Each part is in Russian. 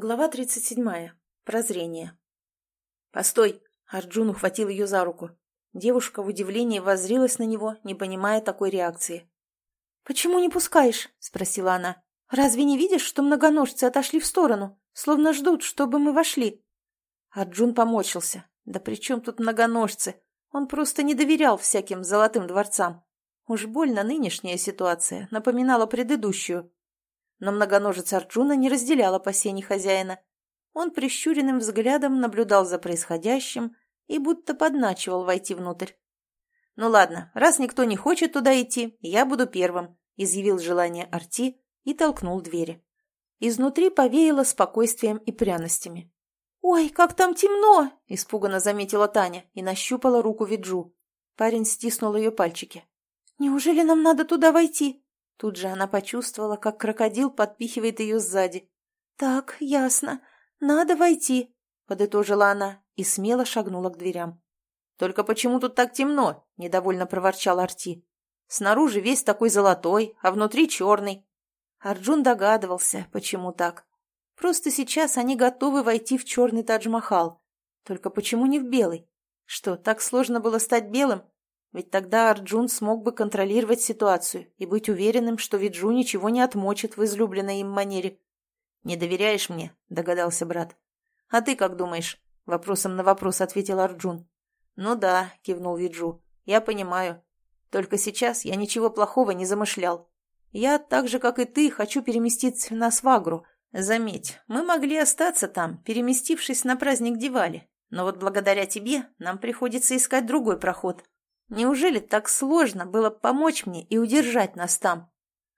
Глава 37. Прозрение. «Постой!» — Арджун ухватил ее за руку. Девушка в удивлении воззрилась на него, не понимая такой реакции. «Почему не пускаешь?» — спросила она. «Разве не видишь, что многоножцы отошли в сторону, словно ждут, чтобы мы вошли?» Арджун поморщился. «Да при чем тут многоножцы? Он просто не доверял всяким золотым дворцам. Уж больно нынешняя ситуация напоминала предыдущую. Но многоножец Арджуна не разделял опасений хозяина. Он прищуренным взглядом наблюдал за происходящим и будто подначивал войти внутрь. «Ну ладно, раз никто не хочет туда идти, я буду первым», — изъявил желание Арти и толкнул двери. Изнутри повеяло спокойствием и пряностями. «Ой, как там темно!» — испуганно заметила Таня и нащупала руку Виджу. Парень стиснул ее пальчики. «Неужели нам надо туда войти?» Тут же она почувствовала, как крокодил подпихивает ее сзади. «Так, ясно. Надо войти», — подытожила она и смело шагнула к дверям. «Только почему тут так темно?» — недовольно проворчал Арти. «Снаружи весь такой золотой, а внутри черный». Арджун догадывался, почему так. Просто сейчас они готовы войти в черный Тадж-Махал. Только почему не в белый? Что, так сложно было стать белым? Ведь тогда Арджун смог бы контролировать ситуацию и быть уверенным, что Виджу ничего не отмочит в излюбленной им манере. «Не доверяешь мне?» – догадался брат. «А ты как думаешь?» – вопросом на вопрос ответил Арджун. «Ну да», – кивнул Виджу. «Я понимаю. Только сейчас я ничего плохого не замышлял. Я, так же, как и ты, хочу переместиться на Свагру. Заметь, мы могли остаться там, переместившись на праздник Дивали. Но вот благодаря тебе нам приходится искать другой проход». Неужели так сложно было помочь мне и удержать нас там?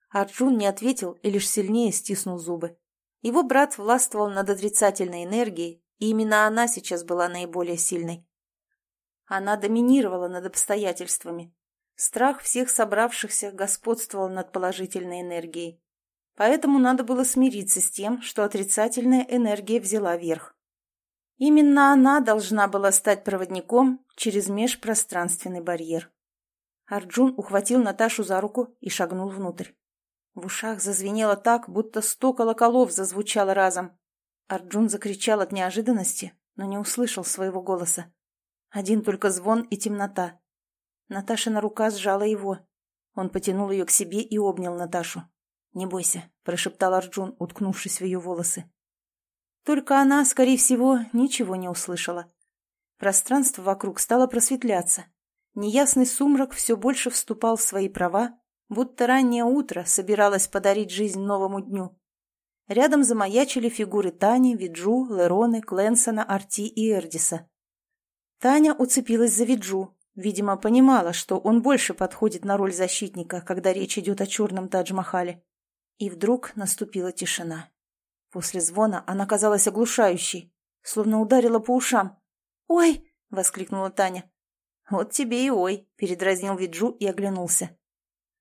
Арджун не ответил и лишь сильнее стиснул зубы. Его брат властвовал над отрицательной энергией, и именно она сейчас была наиболее сильной. Она доминировала над обстоятельствами. Страх всех собравшихся господствовал над положительной энергией. Поэтому надо было смириться с тем, что отрицательная энергия взяла верх. Именно она должна была стать проводником через межпространственный барьер. Арджун ухватил Наташу за руку и шагнул внутрь. В ушах зазвенело так, будто сто колоколов зазвучало разом. Арджун закричал от неожиданности, но не услышал своего голоса. Один только звон и темнота. Наташина рука сжала его. Он потянул ее к себе и обнял Наташу. «Не бойся», — прошептал Арджун, уткнувшись в ее волосы. Только она, скорее всего, ничего не услышала. Пространство вокруг стало просветляться. Неясный сумрак все больше вступал в свои права, будто раннее утро собиралось подарить жизнь новому дню. Рядом замаячили фигуры Тани, Виджу, Лероны, Кленсона, Арти и Эрдиса. Таня уцепилась за Виджу, видимо, понимала, что он больше подходит на роль защитника, когда речь идет о черном Тадж-Махале. И вдруг наступила тишина. После звона она казалась оглушающей, словно ударила по ушам. «Ой!» — воскликнула Таня. «Вот тебе и ой!» — передразнил Виджу и оглянулся.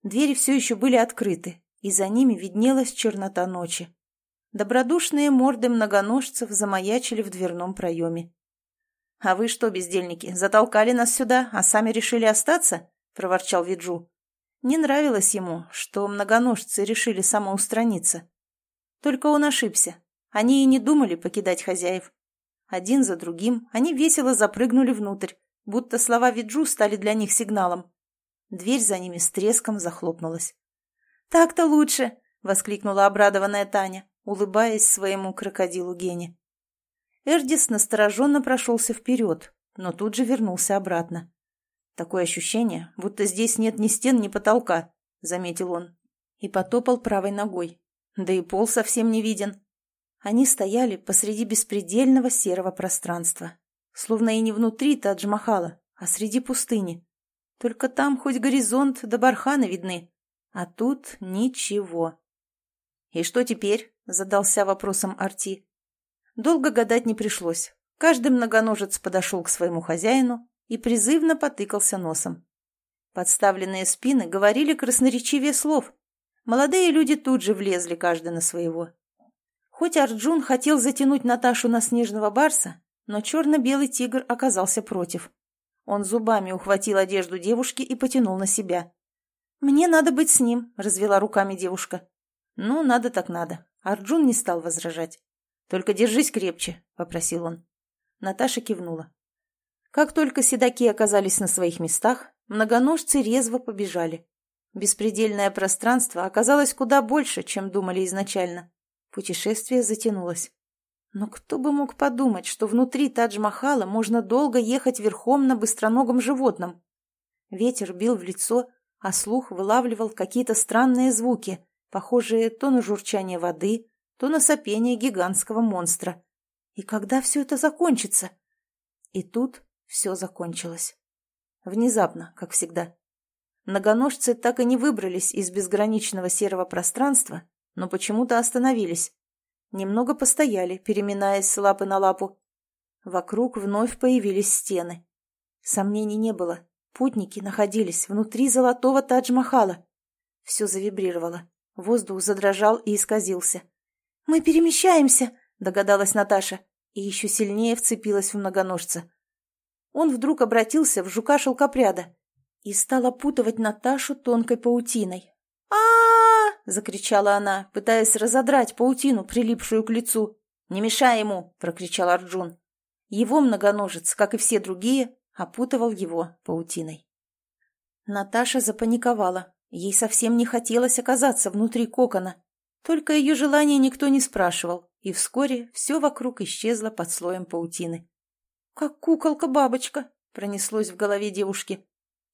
Двери все еще были открыты, и за ними виднелась чернота ночи. Добродушные морды многоножцев замаячили в дверном проеме. «А вы что, бездельники, затолкали нас сюда, а сами решили остаться?» — проворчал Виджу. Не нравилось ему, что многоножцы решили самоустраниться. Только он ошибся. Они и не думали покидать хозяев. Один за другим они весело запрыгнули внутрь, будто слова Виджу стали для них сигналом. Дверь за ними с треском захлопнулась. «Так-то лучше!» — воскликнула обрадованная Таня, улыбаясь своему крокодилу Гене. Эрдис настороженно прошелся вперед, но тут же вернулся обратно. «Такое ощущение, будто здесь нет ни стен, ни потолка», — заметил он, и потопал правой ногой. Да и пол совсем не виден. Они стояли посреди беспредельного серого пространства, словно и не внутри Тадж-Махала, а среди пустыни. Только там хоть горизонт да барханы видны, а тут ничего. «И что теперь?» — задался вопросом Арти. Долго гадать не пришлось. Каждый многоножец подошел к своему хозяину и призывно потыкался носом. Подставленные спины говорили красноречивее слов, Молодые люди тут же влезли каждый на своего. Хоть Арджун хотел затянуть Наташу на снежного барса, но черно-белый тигр оказался против. Он зубами ухватил одежду девушки и потянул на себя. «Мне надо быть с ним», — развела руками девушка. «Ну, надо так надо». Арджун не стал возражать. Только держись крепче», — попросил он. Наташа кивнула. Как только седаки оказались на своих местах, многоножцы резво побежали. Беспредельное пространство оказалось куда больше, чем думали изначально. Путешествие затянулось. Но кто бы мог подумать, что внутри Тадж-Махала можно долго ехать верхом на быстроногом животном? Ветер бил в лицо, а слух вылавливал какие-то странные звуки, похожие то на журчание воды, то на сопение гигантского монстра. И когда все это закончится? И тут все закончилось. Внезапно, как всегда. Многоножцы так и не выбрались из безграничного серого пространства, но почему-то остановились. Немного постояли, переминаясь с лапы на лапу. Вокруг вновь появились стены. Сомнений не было. Путники находились внутри золотого Тадж-Махала. Все завибрировало. Воздух задрожал и исказился. «Мы перемещаемся!» — догадалась Наташа и еще сильнее вцепилась в многоножца. Он вдруг обратился в жука-шелкопряда и стал опутывать Наташу тонкой паутиной. а, закричала она, пытаясь разодрать паутину, прилипшую к лицу. «Не мешай ему!» — прокричал Арджун. Его многоножец, как и все другие, опутывал его паутиной. Наташа запаниковала. Ей совсем не хотелось оказаться внутри кокона. Только ее желание никто не спрашивал, и вскоре все вокруг исчезло под слоем паутины. «Как куколка-бабочка!» — пронеслось в голове девушки.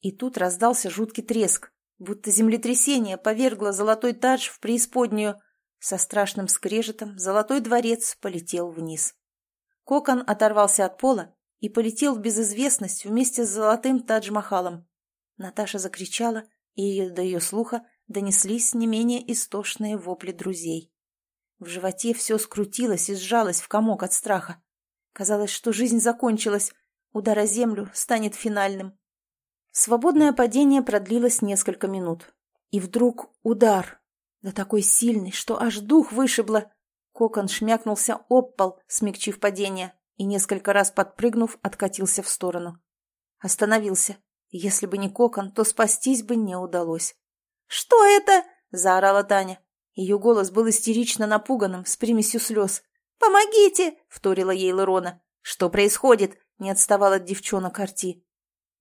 И тут раздался жуткий треск, будто землетрясение повергло золотой тадж в преисподнюю. Со страшным скрежетом золотой дворец полетел вниз. Кокон оторвался от пола и полетел в безызвестность вместе с золотым Тадж-Махалом. Наташа закричала, и до ее слуха донеслись не менее истошные вопли друзей. В животе все скрутилось и сжалось в комок от страха. Казалось, что жизнь закончилась, удар о землю станет финальным. Свободное падение продлилось несколько минут. И вдруг удар, да такой сильный, что аж дух вышибло. Кокон шмякнулся об пол, смягчив падение, и несколько раз подпрыгнув, откатился в сторону. Остановился. Если бы не кокон, то спастись бы не удалось. «Что это?» — заорала Таня. Ее голос был истерично напуганным, с примесью слез. «Помогите!» — вторила ей Лерона. «Что происходит?» — не отставал от девчонок Арти.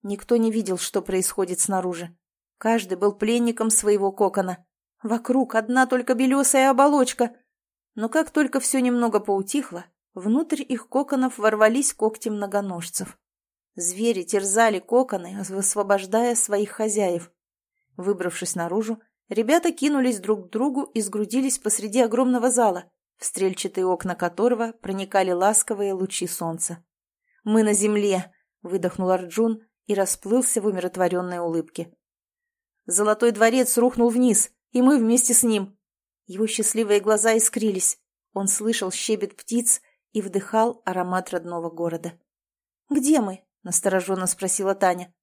Никто не видел, что происходит снаружи. Каждый был пленником своего кокона. Вокруг одна только белесая оболочка. Но как только все немного поутихло, внутрь их коконов ворвались когти многоножцев. Звери терзали коконы, высвобождая своих хозяев. Выбравшись наружу, ребята кинулись друг к другу и сгрудились посреди огромного зала, в стрельчатые окна которого проникали ласковые лучи солнца. «Мы на земле!» — выдохнул Арджун и расплылся в умиротворенной улыбке. «Золотой дворец рухнул вниз, и мы вместе с ним!» Его счастливые глаза искрились. Он слышал щебет птиц и вдыхал аромат родного города. «Где мы?» — настороженно спросила Таня.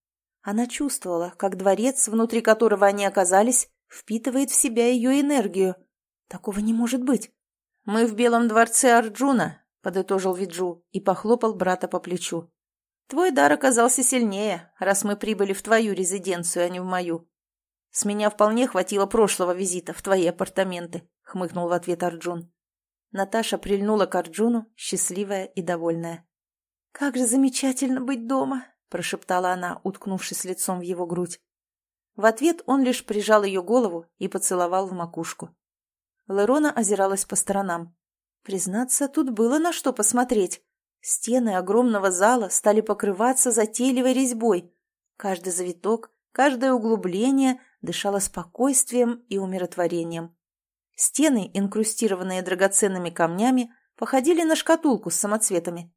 Она чувствовала, как дворец, внутри которого они оказались, впитывает в себя ее энергию. Такого не может быть. «Мы в Белом дворце Арджуна», — подытожил Виджу и похлопал брата по плечу. «Твой дар оказался сильнее, раз мы прибыли в твою резиденцию, а не в мою. С меня вполне хватило прошлого визита в твои апартаменты», — хмыкнул в ответ Арджун. Наташа прильнула к Арджуну, счастливая и довольная. «Как же замечательно быть дома!» прошептала она, уткнувшись лицом в его грудь. В ответ он лишь прижал ее голову и поцеловал в макушку. Лерона озиралась по сторонам. Признаться, тут было на что посмотреть. Стены огромного зала стали покрываться затейливой резьбой. Каждый завиток, каждое углубление дышало спокойствием и умиротворением. Стены, инкрустированные драгоценными камнями, походили на шкатулку с самоцветами.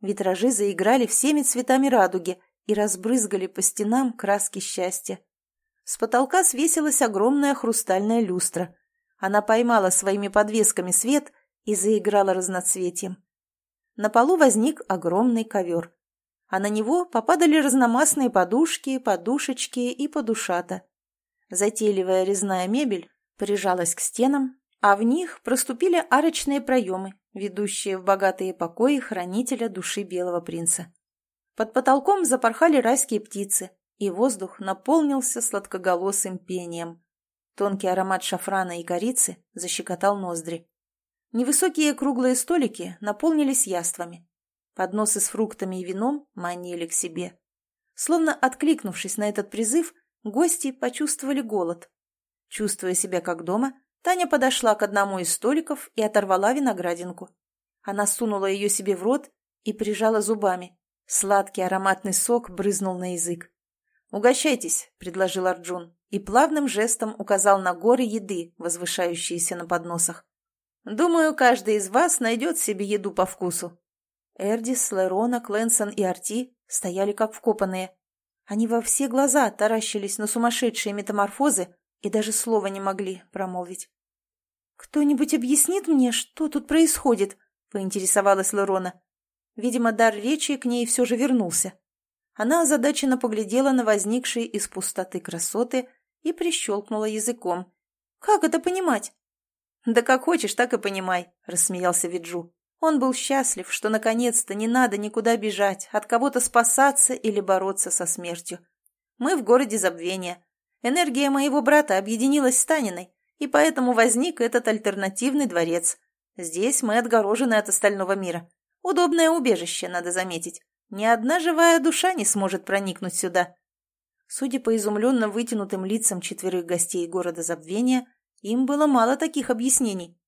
Витражи заиграли всеми цветами радуги и разбрызгали по стенам краски счастья. С потолка свесилась огромная хрустальная люстра. Она поймала своими подвесками свет и заиграла разноцветием. На полу возник огромный ковер, а на него попадали разномастные подушки, подушечки и подушата. Затейливая резная мебель прижалась к стенам, а в них проступили арочные проемы, ведущие в богатые покои хранителя души белого принца. Под потолком запорхали райские птицы, и воздух наполнился сладкоголосым пением. Тонкий аромат шафрана и корицы защекотал ноздри. Невысокие круглые столики наполнились яствами. Подносы с фруктами и вином манили к себе. Словно откликнувшись на этот призыв, гости почувствовали голод. Чувствуя себя как дома, Таня подошла к одному из столиков и оторвала виноградинку. Она сунула ее себе в рот и прижала зубами. Сладкий ароматный сок брызнул на язык. «Угощайтесь», — предложил Арджун, и плавным жестом указал на горы еды, возвышающиеся на подносах. Думаю, каждый из вас найдет себе еду по вкусу. Эрдис, Лерона, Кленсон и Арти стояли как вкопанные. Они во все глаза таращились на сумасшедшие метаморфозы и даже слова не могли промолвить. «Кто-нибудь объяснит мне, что тут происходит?» — поинтересовалась Лерона. Видимо, дар речи к ней все же вернулся. Она озадаченно поглядела на возникшие из пустоты красоты и прищелкнула языком. «Как это понимать?» «Да как хочешь, так и понимай», — рассмеялся Виджу. Он был счастлив, что наконец-то не надо никуда бежать, от кого-то спасаться или бороться со смертью. Мы в городе забвения. Энергия моего брата объединилась с Таниной, и поэтому возник этот альтернативный дворец. Здесь мы отгорожены от остального мира. Удобное убежище, надо заметить. Ни одна живая душа не сможет проникнуть сюда. Судя по изумленно вытянутым лицам четверых гостей города забвения, им было мало таких объяснений.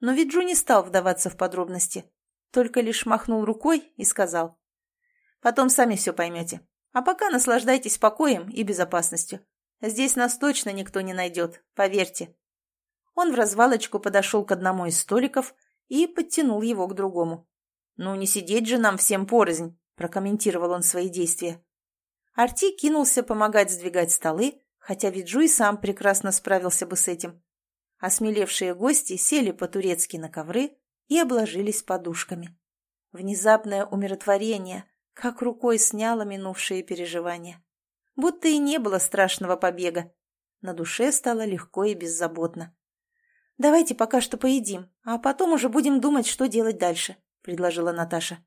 Но Виджу не стал вдаваться в подробности, только лишь махнул рукой и сказал. «Потом сами все поймете. А пока наслаждайтесь покоем и безопасностью. Здесь нас точно никто не найдет, поверьте». Он в развалочку подошел к одному из столиков и подтянул его к другому. «Ну, не сидеть же нам всем порознь», — прокомментировал он свои действия. Арти кинулся помогать сдвигать столы, хотя Виджу и сам прекрасно справился бы с этим. Осмелевшие гости сели по-турецки на ковры и обложились подушками. Внезапное умиротворение как рукой сняло минувшие переживания. Будто и не было страшного побега. На душе стало легко и беззаботно. «Давайте пока что поедим, а потом уже будем думать, что делать дальше», — предложила Наташа.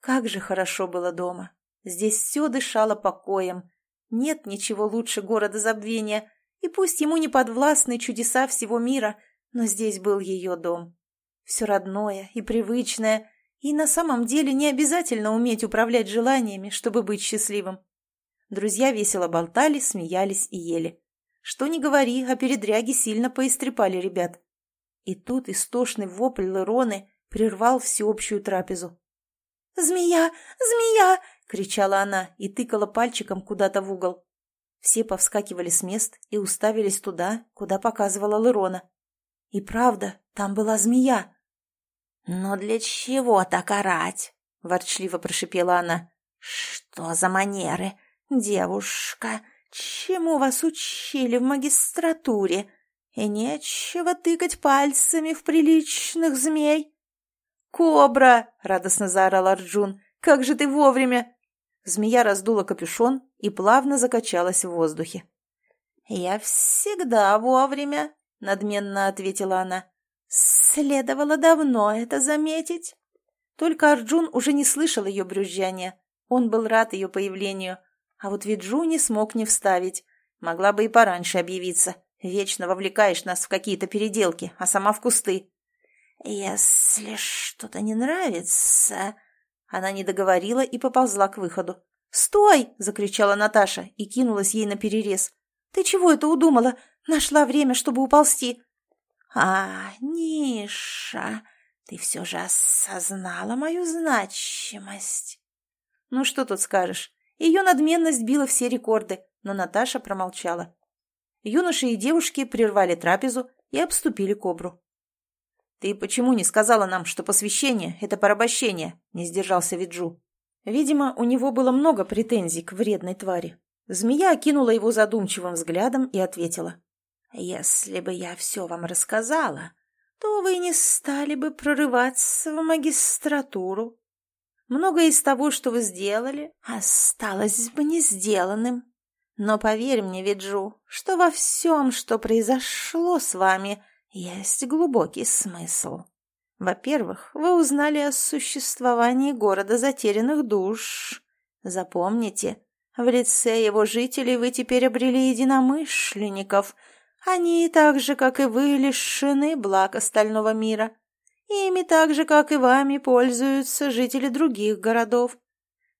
Как же хорошо было дома. Здесь все дышало покоем, нет ничего лучше города забвения, и пусть ему не подвластны чудеса всего мира, но здесь был ее дом. Все родное и привычное, и на самом деле не обязательно уметь управлять желаниями, чтобы быть счастливым. Друзья весело болтали, смеялись и ели. Что ни говори, а передряги сильно поистрепали ребят. И тут истошный вопль Лероны прервал всеобщую трапезу. «Змея! Змея! Кричала она и тыкала пальчиком куда-то в угол. Все повскакивали с мест и уставились туда, куда показывала Лерона. И правда, там была змея. «Но для чего так орать?» — ворчливо прошипела она. «Что за манеры? Девушка, чему вас учили в магистратуре? И нечего тыкать пальцами в приличных змей». «Кобра!» — радостно заорал Арджун. «Как же ты вовремя! Змея раздула капюшон и плавно закачалась в воздухе. «Я всегда вовремя», — надменно ответила она. «Следовало давно это заметить». Только Арджун уже не слышал ее брюзжания. Он был рад ее появлению. А вот Виджу не смог не вставить. Могла бы и пораньше объявиться. Вечно вовлекаешь нас в какие-то переделки, а сама в кусты. «Если что-то не нравится...» Она не договорила и поползла к выходу. «Стой!» — закричала Наташа и кинулась ей на перерез. «Ты чего это удумала? Нашла время, чтобы уползти!» «А, Ниша, ты все же осознала мою значимость!» Ну, что тут скажешь? Ее надменность била все рекорды, но Наташа промолчала. Юноши и девушки прервали трапезу и обступили кобру. «Ты почему не сказала нам, что посвящение — это порабощение?» — не сдержался Виджу. Видимо, у него было много претензий к вредной твари. Змея окинула его задумчивым взглядом и ответила. «Если бы я все вам рассказала, то вы не стали бы прорываться в магистратуру. Многое из того, что вы сделали, осталось бы не сделанным. Но поверь мне, Виджу, что во всем, что произошло с вами, есть глубокий смысл. Во-первых, вы узнали о существовании города затерянных душ. Запомните, в лице его жителей вы теперь обрели единомышленников. Они, так же, как и вы, лишены благ остального мира. Ими так же, как и вами, пользуются жители других городов.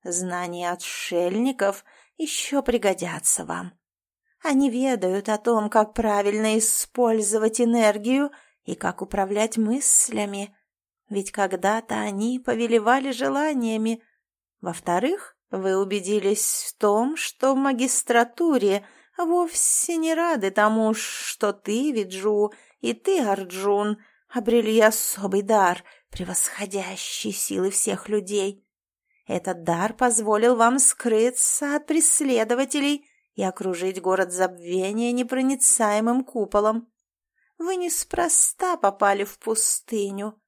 Знания отшельников еще пригодятся вам. Они ведают о том, как правильно использовать энергию и как управлять мыслями. Ведь когда-то они повелевали желаниями. Во-вторых, вы убедились в том, что в магистратуре вовсе не рады тому, что ты, Виджу, и ты, Арджун, обрели особый дар, превосходящий силы всех людей. Этот дар позволил вам скрыться от преследователей и окружить город забвения непроницаемым куполом. Вы неспроста попали в пустыню.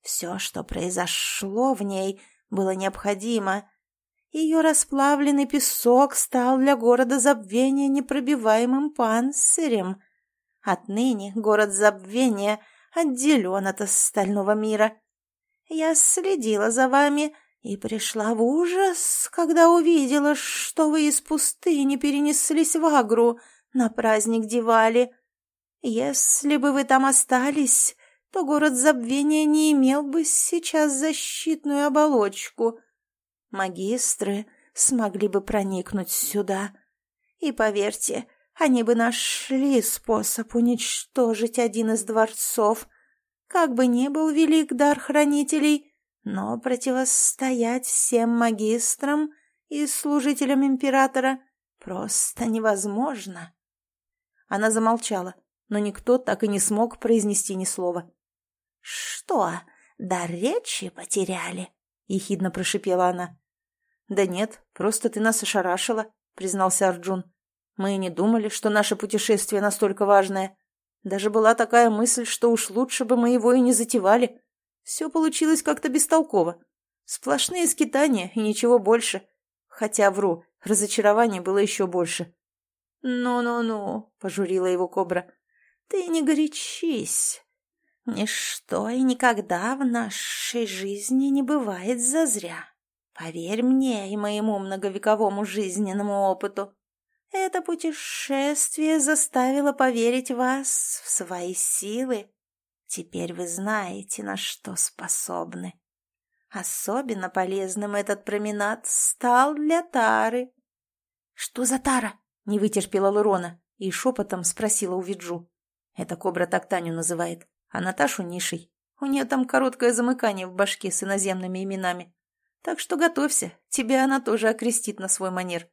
Все, что произошло в ней, было необходимо. Ее расплавленный песок стал для города забвения непробиваемым панцирем. Отныне город забвения отделен от остального мира. Я следила за вами и пришла в ужас, когда увидела, что вы из пустыни перенеслись в Агру на праздник Дивали. Если бы вы там остались, то город забвения не имел бы сейчас защитную оболочку. Магистры смогли бы проникнуть сюда. И поверьте, они бы нашли способ уничтожить один из дворцов. Как бы ни был велик дар хранителей, но противостоять всем магистрам и служителям императора просто невозможно. Она замолчала, но никто так и не смог произнести ни слова. «Что, дар речи потеряли?» — ехидно прошипела она. «Да нет, просто ты нас ошарашила», — признался Арджун. Мы и не думали, что наше путешествие настолько важное. Даже была такая мысль, что уж лучше бы мы его и не затевали. Все получилось как-то бестолково. Сплошные скитания и ничего больше. Хотя, вру, разочарование было еще больше. «Ну-ну-ну», — пожурила его кобра, — «ты не горячись. Ничто и никогда в нашей жизни не бывает зазря. Поверь мне и моему многовековому жизненному опыту. Это путешествие заставило поверить вас в свои силы. Теперь вы знаете, на что способны. Особенно полезным этот променад стал для Тары. — Что за Тара? — не вытерпела Лурона и шепотом спросила у Виджу. Это кобра так Таню называет, а Наташу Нишей. У нее там короткое замыкание в башке с иноземными именами. Так что готовься, тебя она тоже окрестит на свой манер.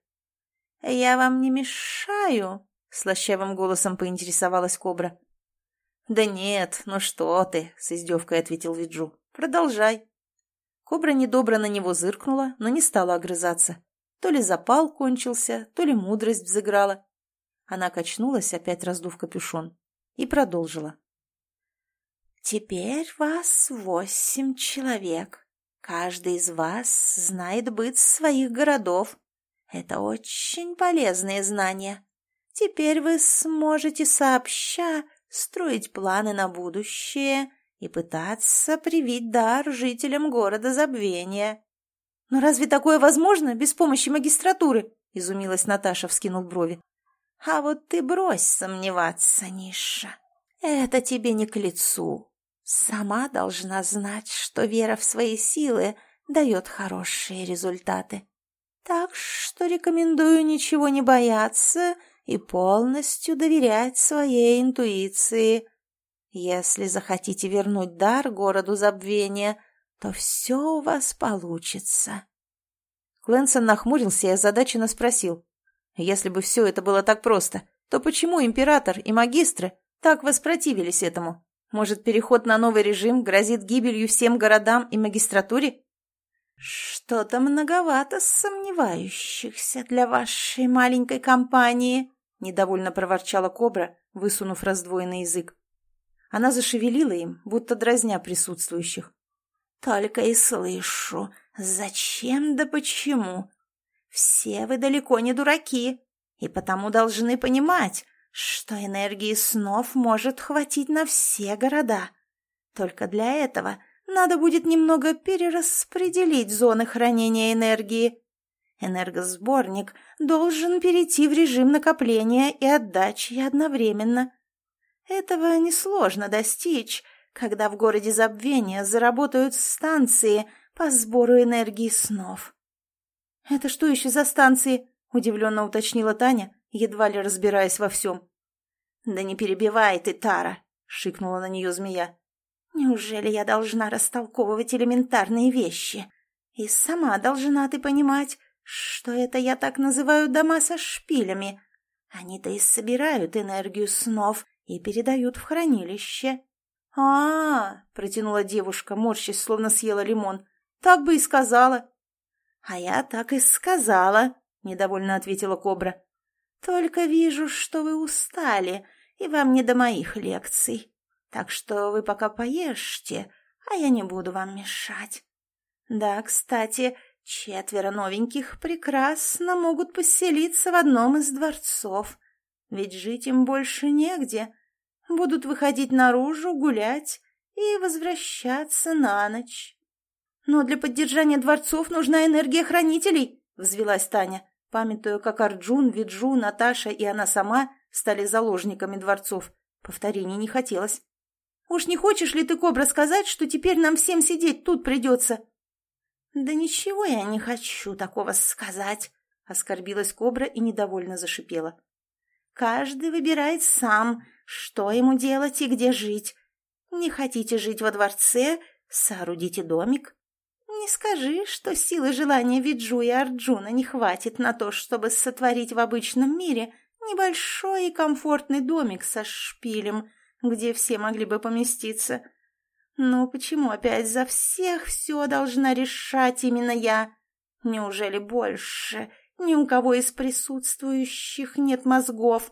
«Я вам не мешаю?» — слащавым голосом поинтересовалась кобра. «Да нет, ну что ты!» — с издевкой ответил Виджу. «Продолжай». Кобра недобро на него зыркнула, но не стала огрызаться. То ли запал кончился, то ли мудрость взыграла. Она качнулась, опять раздув капюшон, и продолжила. «Теперь вас восемь человек. Каждый из вас знает быт своих городов. Это очень полезные знания. Теперь вы сможете сообща строить планы на будущее и пытаться привить дар жителям города забвения. «Но разве такое возможно без помощи магистратуры?» — изумилась Наташа, вскинув брови. «А вот ты брось сомневаться, Ниша. Это тебе не к лицу. Сама должна знать, что вера в свои силы дает хорошие результаты. Так что рекомендую ничего не бояться и полностью доверять своей интуиции. Если захотите вернуть дар городу забвения, то все у вас получится. Клэнсон нахмурился и озадаченно спросил. Если бы все это было так просто, то почему император и магистры так воспротивились этому? Может, переход на новый режим грозит гибелью всем городам и магистратуре? «Что-то многовато сомневающихся для вашей маленькой компании», — недовольно проворчала кобра, высунув раздвоенный язык. Она зашевелила им, будто дразня присутствующих. «Только и слышу, зачем да почему? Все вы далеко не дураки, и потому должны понимать, что энергии снов может хватить на все города. Только для этого надо будет немного перераспределить зоны хранения энергии. Энергосборник должен перейти в режим накопления и отдачи одновременно. Этого несложно достичь, когда в городе забвения заработают станции по сбору энергии снов. «Это что еще за станции?» – удивленно уточнила Таня, едва ли разбираясь во всем. «Да не перебивай ты, Тара!» – шикнула на нее змея. «Неужели я должна растолковывать элементарные вещи? И сама должна ты понимать, что это я так называю дома со шпилями. Они-то и собирают энергию снов и передают в хранилище». «А-а-а!» – протянула девушка, морщись, словно съела лимон. «Так бы и сказала». «А я так и сказала», — недовольно ответила кобра. «Только вижу, что вы устали, и вам не до моих лекций. Так что вы пока поешьте, а я не буду вам мешать. Да, кстати, четверо новеньких прекрасно могут поселиться в одном из дворцов, ведь жить им больше негде. Будут выходить наружу, гулять и возвращаться на ночь». «Но для поддержания дворцов нужна энергия хранителей», — взвелась Таня, памятуя, как Арджун, Виджу, Наташа и она сама стали заложниками дворцов. Повторений не хотелось. «Уж не хочешь ли ты, Кобра, сказать, что теперь нам всем сидеть тут придется?» «Да ничего я не хочу такого сказать», — оскорбилась Кобра и недовольно зашипела. «Каждый выбирает сам, что ему делать и где жить. Не хотите жить во дворце, соорудите домик, не скажи, что силы желания Виджу и Арджуна не хватит на то, чтобы сотворить в обычном мире небольшой и комфортный домик со шпилем, где все могли бы поместиться. Но почему опять за всех все должна решать именно я? Неужели больше ни у кого из присутствующих нет мозгов?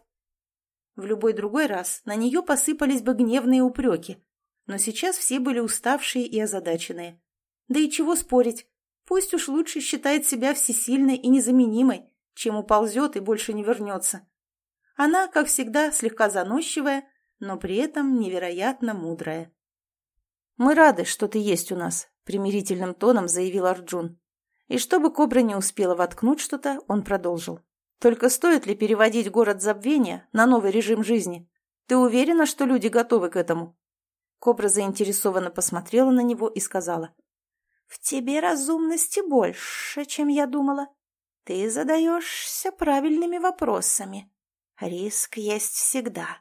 В любой другой раз на нее посыпались бы гневные упреки, но сейчас все были уставшие и озадаченные. Да и чего спорить? Пусть уж лучше считает себя всесильной и незаменимой, чем уползет и больше не вернется. Она, как всегда, слегка заносчивая, но при этом невероятно мудрая. «Мы рады, что ты есть у нас», — примирительным тоном заявил Арджун. И чтобы кобра не успела воткнуть что-то, он продолжил. «Только стоит ли переводить город забвения на новый режим жизни? Ты уверена, что люди готовы к этому?» Кобра заинтересованно посмотрела на него и сказала. В тебе разумности больше, чем я думала. Ты задаешься правильными вопросами. Риск есть всегда.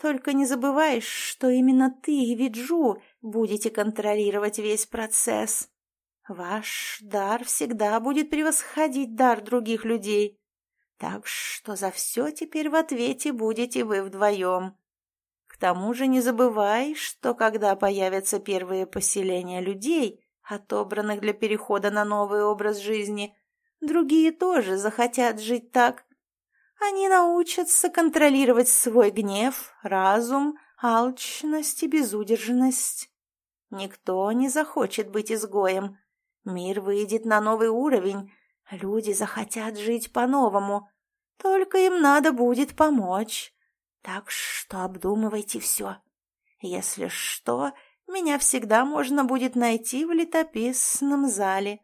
Только не забываешь, что именно ты и Виджу будете контролировать весь процесс. Ваш дар всегда будет превосходить дар других людей. Так что за все теперь в ответе будете вы вдвоем. К тому же не забывай, что когда появятся первые поселения людей, отобранных для перехода на новый образ жизни. Другие тоже захотят жить так. Они научатся контролировать свой гнев, разум, алчность и безудержность. Никто не захочет быть изгоем. Мир выйдет на новый уровень. Люди захотят жить по-новому. Только им надо будет помочь. Так что обдумывайте все. Если что, меня всегда можно будет найти в летописном зале.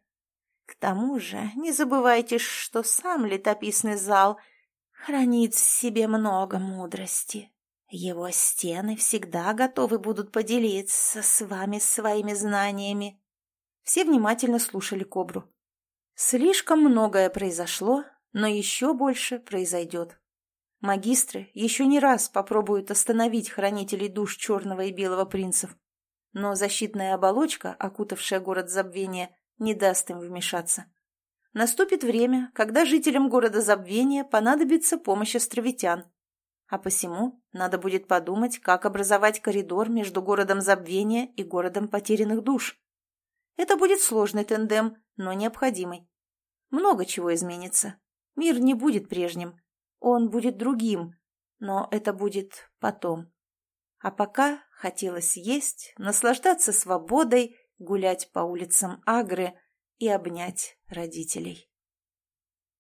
К тому же не забывайте, что сам летописный зал хранит в себе много мудрости. Его стены всегда готовы будут поделиться с вами своими знаниями. Все внимательно слушали Кобру. Слишком многое произошло, но еще больше произойдет. Магистры еще не раз попробуют остановить хранителей душ черного и белого принцев но защитная оболочка, окутавшая город забвения, не даст им вмешаться. Наступит время, когда жителям города забвения понадобится помощь островитян. А посему надо будет подумать, как образовать коридор между городом забвения и городом потерянных душ. Это будет сложный тендем, но необходимый. Много чего изменится. Мир не будет прежним. Он будет другим, но это будет потом. А пока хотелось есть, наслаждаться свободой, гулять по улицам Агры и обнять родителей.